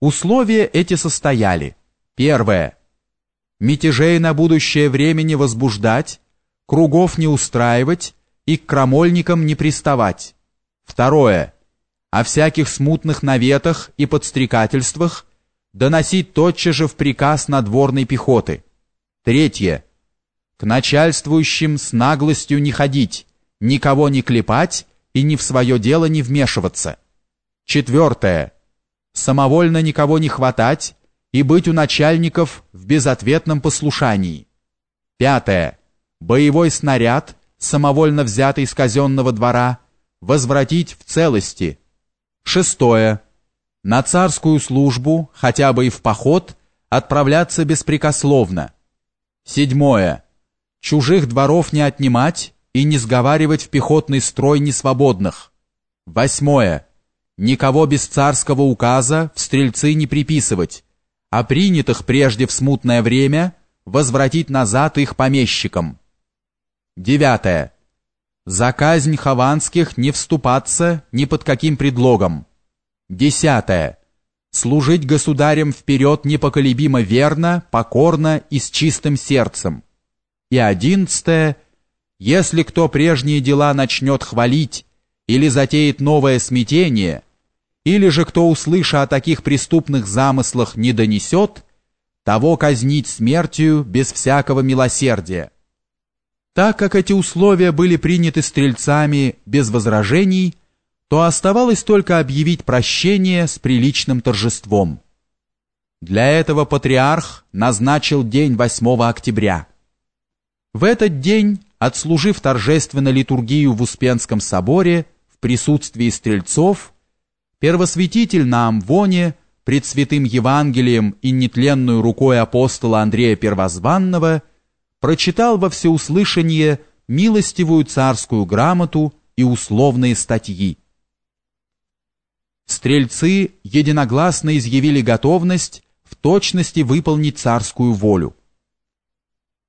Условия эти состояли. Первое. Мятежей на будущее время не возбуждать, кругов не устраивать и к крамольникам не приставать. Второе. О всяких смутных наветах и подстрекательствах доносить тотчас же в приказ надворной пехоты. Третье. К начальствующим с наглостью не ходить, никого не клепать и ни в свое дело не вмешиваться. Четвертое. Самовольно никого не хватать и быть у начальников в безответном послушании. Пятое. Боевой снаряд, самовольно взятый из казенного двора, возвратить в целости. Шестое. На царскую службу, хотя бы и в поход, отправляться беспрекословно. Седьмое. Чужих дворов не отнимать и не сговаривать в пехотный строй несвободных. Восьмое. Никого без царского указа в стрельцы не приписывать, а принятых прежде в смутное время возвратить назад их помещикам. Девятое. За казнь хованских не вступаться ни под каким предлогом. Десятое. Служить государям вперед непоколебимо верно, покорно и с чистым сердцем. И одиннадцатое если кто прежние дела начнет хвалить или затеет новое смятение, или же кто, услыша о таких преступных замыслах, не донесет, того казнить смертью без всякого милосердия. Так как эти условия были приняты стрельцами без возражений, то оставалось только объявить прощение с приличным торжеством. Для этого патриарх назначил день 8 октября. В этот день отслужив торжественно литургию в Успенском соборе присутствии стрельцов, первосвятитель на Амвоне пред святым Евангелием и нетленную рукой апостола Андрея Первозванного прочитал во всеуслышание милостивую царскую грамоту и условные статьи. Стрельцы единогласно изъявили готовность в точности выполнить царскую волю.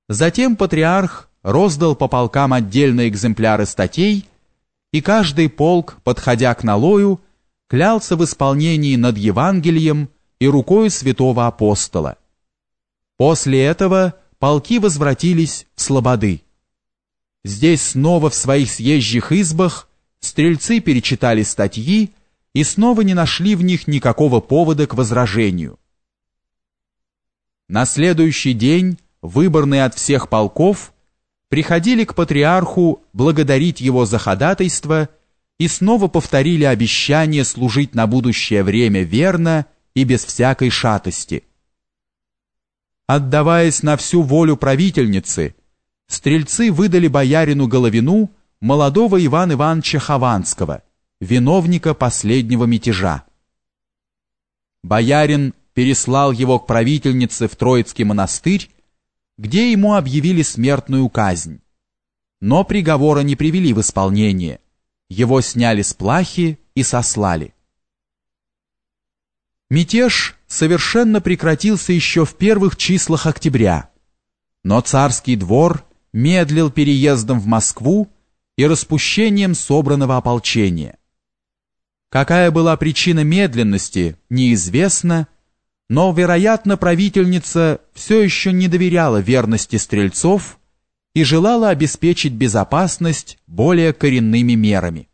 Затем патриарх роздал по полкам отдельные экземпляры статей, и каждый полк, подходя к налою, клялся в исполнении над Евангелием и рукой святого апостола. После этого полки возвратились в Слободы. Здесь снова в своих съезжих избах стрельцы перечитали статьи и снова не нашли в них никакого повода к возражению. На следующий день выборные от всех полков приходили к патриарху благодарить его за ходатайство и снова повторили обещание служить на будущее время верно и без всякой шатости. Отдаваясь на всю волю правительницы, стрельцы выдали боярину Головину молодого Ивана Ивановича Хованского, виновника последнего мятежа. Боярин переслал его к правительнице в Троицкий монастырь где ему объявили смертную казнь. Но приговора не привели в исполнение. Его сняли с плахи и сослали. Мятеж совершенно прекратился еще в первых числах октября, но царский двор медлил переездом в Москву и распущением собранного ополчения. Какая была причина медленности, неизвестно, но, вероятно, правительница все еще не доверяла верности стрельцов и желала обеспечить безопасность более коренными мерами.